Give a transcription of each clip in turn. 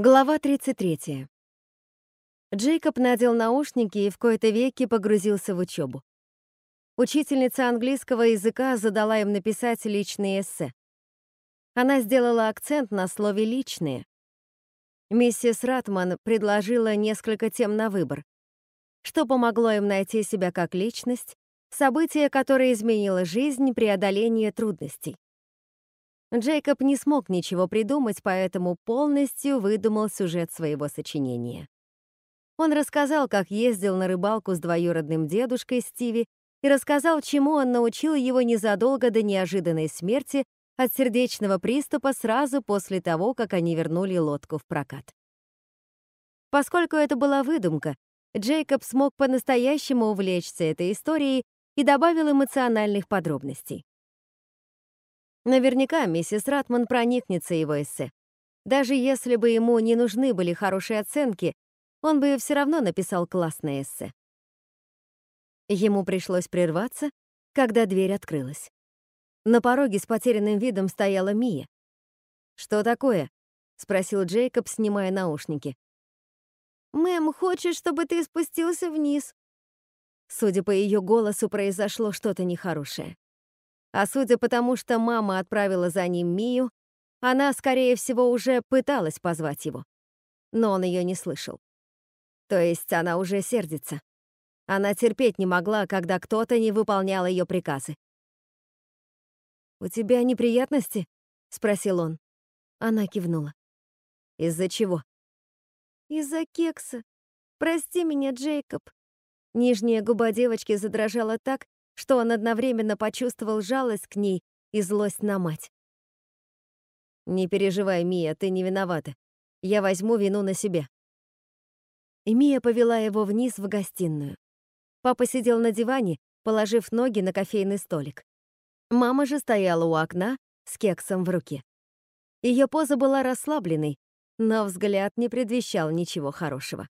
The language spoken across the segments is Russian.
Глава 33. Джейкоб надел наушники и в кои-то веки погрузился в учебу. Учительница английского языка задала им написать личные эссе. Она сделала акцент на слове «личные». Миссис Ратман предложила несколько тем на выбор. Что помогло им найти себя как личность, событие, которое изменило жизнь, преодоление трудностей. Джейкоб не смог ничего придумать, поэтому полностью выдумал сюжет своего сочинения. Он рассказал, как ездил на рыбалку с двоюродным дедушкой Стиви и рассказал, чему он научил его незадолго до неожиданной смерти от сердечного приступа сразу после того, как они вернули лодку в прокат. Поскольку это была выдумка, Джейкоб смог по-настоящему увлечься этой историей и добавил эмоциональных подробностей. Наверняка миссис Ратман проникнется его эссе. Даже если бы ему не нужны были хорошие оценки, он бы все равно написал классное эссе. Ему пришлось прерваться, когда дверь открылась. На пороге с потерянным видом стояла Мия. «Что такое?» — спросил Джейкоб, снимая наушники. «Мэм хочет, чтобы ты спустился вниз». Судя по ее голосу, произошло что-то нехорошее. А судя по тому, что мама отправила за ним Мию, она, скорее всего, уже пыталась позвать его. Но он ее не слышал. То есть она уже сердится. Она терпеть не могла, когда кто-то не выполнял ее приказы. «У тебя неприятности?» — спросил он. Она кивнула. «Из-за чего?» «Из-за кекса. Прости меня, Джейкоб». Нижняя губа девочки задрожала так, что он одновременно почувствовал жалость к ней и злость на мать. «Не переживай, Мия, ты не виновата. Я возьму вину на себя». И Мия повела его вниз в гостиную. Папа сидел на диване, положив ноги на кофейный столик. Мама же стояла у окна с кексом в руке. Ее поза была расслабленной, но взгляд не предвещал ничего хорошего.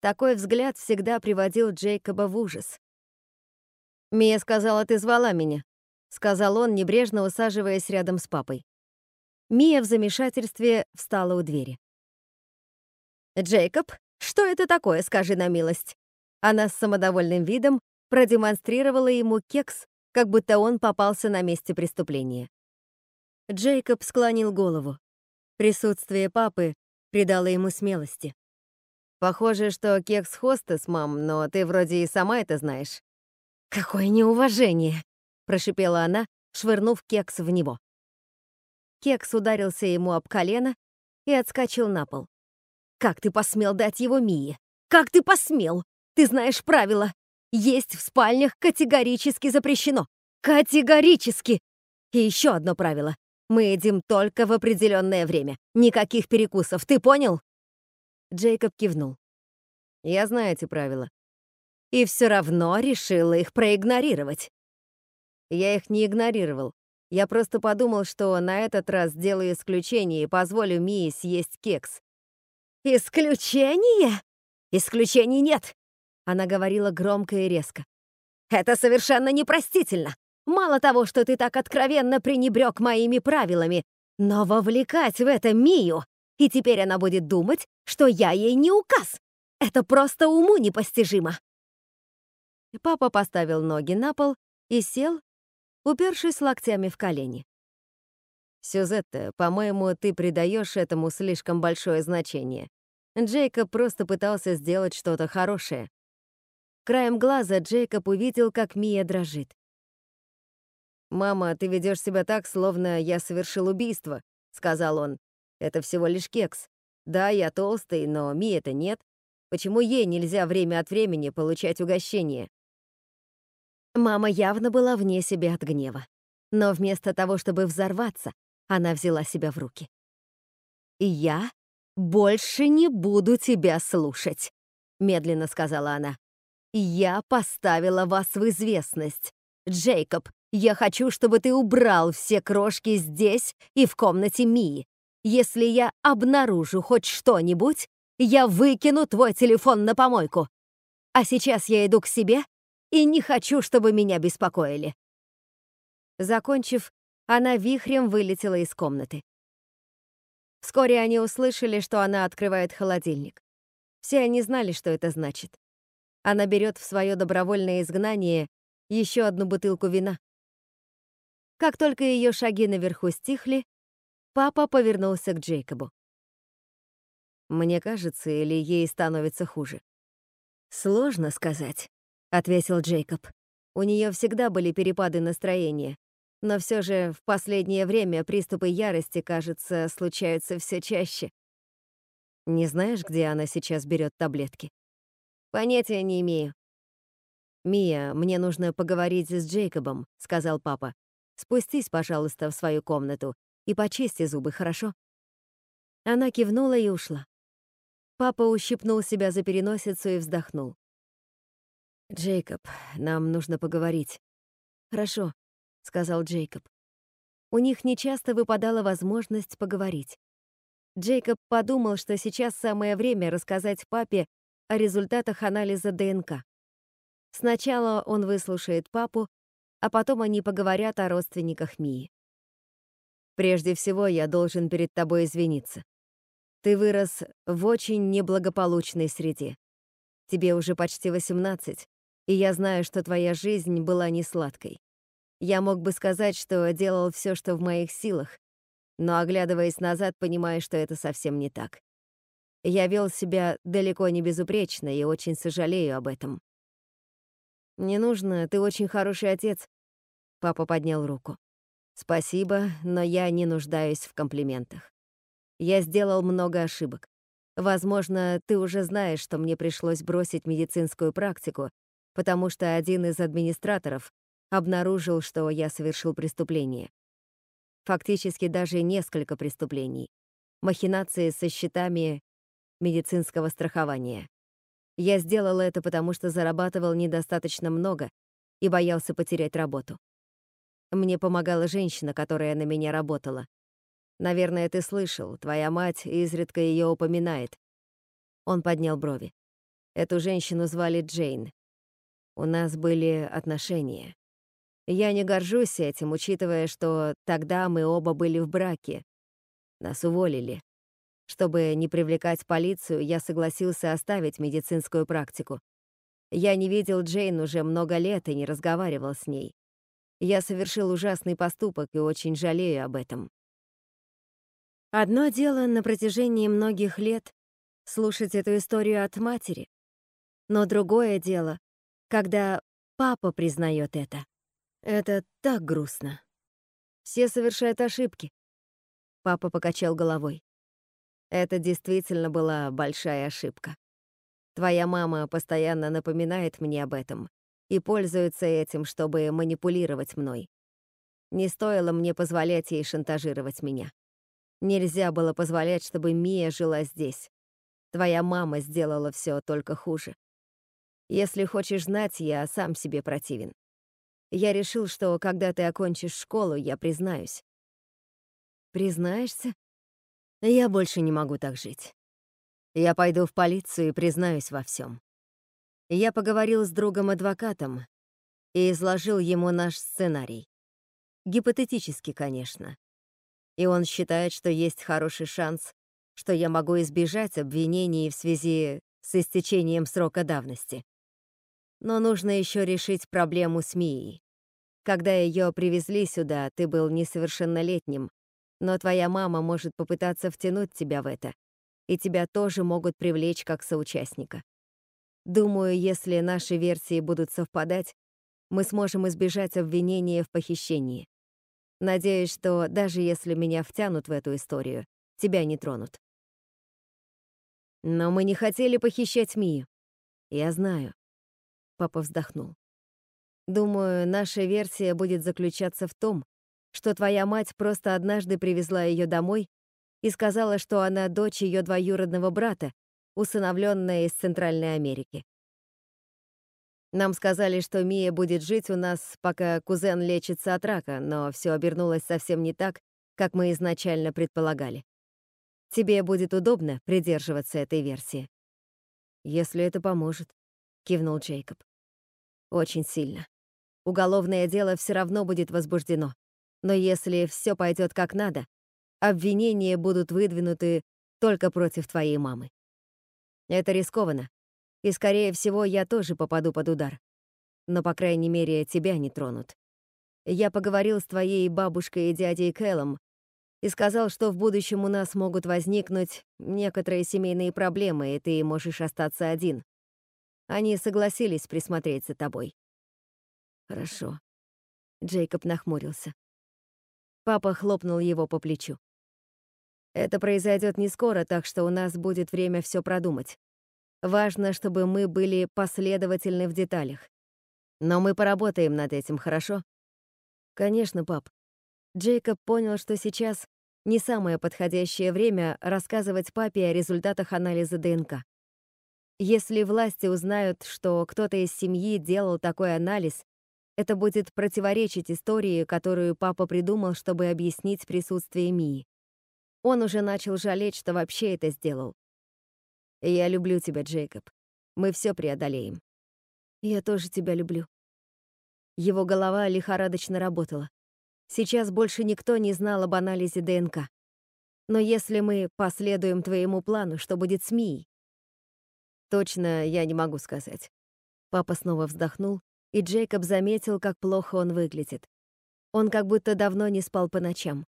Такой взгляд всегда приводил Джейкоба в ужас. «Мия сказала, ты звала меня», — сказал он, небрежно усаживаясь рядом с папой. Мия в замешательстве встала у двери. «Джейкоб, что это такое, скажи на милость?» Она с самодовольным видом продемонстрировала ему кекс, как будто он попался на месте преступления. Джейкоб склонил голову. Присутствие папы придало ему смелости. «Похоже, что кекс хостес, мам, но ты вроде и сама это знаешь». «Какое неуважение!» — прошипела она, швырнув кекс в него. Кекс ударился ему об колено и отскочил на пол. «Как ты посмел дать его Мии? Как ты посмел? Ты знаешь правила. Есть в спальнях категорически запрещено. Категорически! И еще одно правило. Мы едим только в определенное время. Никаких перекусов, ты понял?» Джейкоб кивнул. «Я знаю эти правила и все равно решила их проигнорировать. Я их не игнорировал. Я просто подумал, что на этот раз сделаю исключение и позволю Мии съесть кекс. «Исключение? Исключений нет!» Она говорила громко и резко. «Это совершенно непростительно! Мало того, что ты так откровенно пренебрег моими правилами, но вовлекать в это Мию, и теперь она будет думать, что я ей не указ. Это просто уму непостижимо. Папа поставил ноги на пол и сел, упершись локтями в колени. «Сюзетта, по-моему, ты придаешь этому слишком большое значение. Джейкоб просто пытался сделать что-то хорошее». Краем глаза Джейкоб увидел, как Мия дрожит. «Мама, ты ведешь себя так, словно я совершил убийство», — сказал он. «Это всего лишь кекс. Да, я толстый, но Мия-то нет. Почему ей нельзя время от времени получать угощение?» Мама явно была вне себя от гнева. Но вместо того, чтобы взорваться, она взяла себя в руки. «Я больше не буду тебя слушать», — медленно сказала она. «Я поставила вас в известность. Джейкоб, я хочу, чтобы ты убрал все крошки здесь и в комнате Мии. Если я обнаружу хоть что-нибудь, я выкину твой телефон на помойку. А сейчас я иду к себе и не хочу, чтобы меня беспокоили». Закончив, она вихрем вылетела из комнаты. Вскоре они услышали, что она открывает холодильник. Все они знали, что это значит. Она берет в свое добровольное изгнание еще одну бутылку вина. Как только ее шаги наверху стихли, папа повернулся к Джейкобу. Мне кажется, или ей становится хуже. Сложно сказать, ответил Джейкоб. У нее всегда были перепады настроения, но все же в последнее время приступы ярости, кажется, случаются все чаще. Не знаешь, где она сейчас берет таблетки? Понятия не имею. «Мия, мне нужно поговорить с Джейкобом», — сказал папа. «Спустись, пожалуйста, в свою комнату и почисти зубы, хорошо?» Она кивнула и ушла. Папа ущипнул себя за переносицу и вздохнул. «Джейкоб, нам нужно поговорить». «Хорошо», — сказал Джейкоб. У них нечасто выпадала возможность поговорить. Джейкоб подумал, что сейчас самое время рассказать папе о результатах анализа ДНК. Сначала он выслушает папу, а потом они поговорят о родственниках Мии. Прежде всего, я должен перед тобой извиниться. Ты вырос в очень неблагополучной среде. Тебе уже почти 18, и я знаю, что твоя жизнь была не сладкой. Я мог бы сказать, что делал все, что в моих силах, но, оглядываясь назад, понимаю, что это совсем не так. Я вел себя далеко не безупречно и очень сожалею об этом. «Не нужно, ты очень хороший отец», — папа поднял руку. «Спасибо, но я не нуждаюсь в комплиментах. Я сделал много ошибок. Возможно, ты уже знаешь, что мне пришлось бросить медицинскую практику, потому что один из администраторов обнаружил, что я совершил преступление. Фактически даже несколько преступлений. Махинации со счетами медицинского страхования. Я сделал это, потому что зарабатывал недостаточно много и боялся потерять работу. Мне помогала женщина, которая на меня работала. Наверное, ты слышал, твоя мать изредка ее упоминает. Он поднял брови. Эту женщину звали Джейн. У нас были отношения. Я не горжусь этим, учитывая, что тогда мы оба были в браке. Нас уволили. Чтобы не привлекать полицию, я согласился оставить медицинскую практику. Я не видел Джейн уже много лет и не разговаривал с ней. Я совершил ужасный поступок и очень жалею об этом. Одно дело на протяжении многих лет слушать эту историю от матери, но другое дело, когда папа признает это. Это так грустно. Все совершают ошибки. Папа покачал головой. Это действительно была большая ошибка. Твоя мама постоянно напоминает мне об этом и пользуется этим, чтобы манипулировать мной. Не стоило мне позволять ей шантажировать меня. Нельзя было позволять, чтобы Мия жила здесь. Твоя мама сделала все только хуже. Если хочешь знать, я сам себе противен. Я решил, что когда ты окончишь школу, я признаюсь. Признаешься? Я больше не могу так жить. Я пойду в полицию и признаюсь во всем. Я поговорил с другом-адвокатом и изложил ему наш сценарий. Гипотетически, конечно. И он считает, что есть хороший шанс, что я могу избежать обвинений в связи с истечением срока давности. Но нужно еще решить проблему с Мией. Когда ее привезли сюда, ты был несовершеннолетним, но твоя мама может попытаться втянуть тебя в это, и тебя тоже могут привлечь как соучастника. Думаю, если наши версии будут совпадать, мы сможем избежать обвинения в похищении. Надеюсь, что даже если меня втянут в эту историю, тебя не тронут. Но мы не хотели похищать Мию. Я знаю. Папа вздохнул. Думаю, наша версия будет заключаться в том, что твоя мать просто однажды привезла ее домой и сказала, что она дочь ее двоюродного брата, усыновленная из Центральной Америки. Нам сказали, что Мия будет жить у нас, пока кузен лечится от рака, но все обернулось совсем не так, как мы изначально предполагали. Тебе будет удобно придерживаться этой версии. Если это поможет, кивнул Джейкоб. Очень сильно. Уголовное дело все равно будет возбуждено. Но если все пойдет как надо, обвинения будут выдвинуты только против твоей мамы. Это рискованно, и, скорее всего, я тоже попаду под удар. Но, по крайней мере, тебя не тронут. Я поговорил с твоей бабушкой и дядей Кэллом и сказал, что в будущем у нас могут возникнуть некоторые семейные проблемы, и ты можешь остаться один. Они согласились присмотреть за тобой. Хорошо. Джейкоб нахмурился. Папа хлопнул его по плечу. Это произойдет не скоро, так что у нас будет время все продумать. Важно, чтобы мы были последовательны в деталях. Но мы поработаем над этим, хорошо? Конечно, пап. Джейкоб понял, что сейчас не самое подходящее время рассказывать папе о результатах анализа ДНК. Если власти узнают, что кто-то из семьи делал такой анализ, это будет противоречить истории, которую папа придумал, чтобы объяснить присутствие Мии. Он уже начал жалеть, что вообще это сделал. «Я люблю тебя, Джейкоб. Мы все преодолеем». «Я тоже тебя люблю». Его голова лихорадочно работала. Сейчас больше никто не знал об анализе ДНК. Но если мы последуем твоему плану, что будет с Мией? Точно я не могу сказать. Папа снова вздохнул, и Джейкоб заметил, как плохо он выглядит. Он как будто давно не спал по ночам.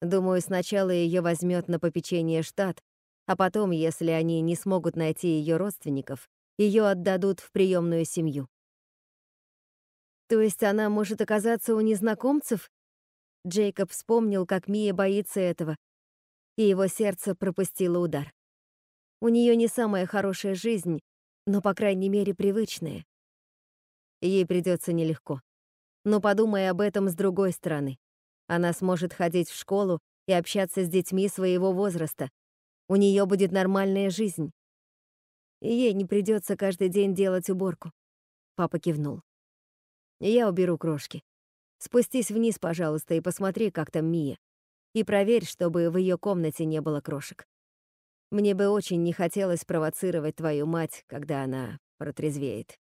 Думаю, сначала ее возьмет на попечение штат, а потом, если они не смогут найти ее родственников, ее отдадут в приемную семью. То есть она может оказаться у незнакомцев? Джейкоб вспомнил, как Мия боится этого, и его сердце пропустило удар. У нее не самая хорошая жизнь, но, по крайней мере, привычная. Ей придется нелегко. Но подумай об этом с другой стороны. Она сможет ходить в школу и общаться с детьми своего возраста. У нее будет нормальная жизнь. Ей не придется каждый день делать уборку. Папа кивнул. Я уберу крошки. Спустись вниз, пожалуйста, и посмотри, как там Мия. И проверь, чтобы в ее комнате не было крошек. Мне бы очень не хотелось провоцировать твою мать, когда она протрезвеет.